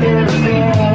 everything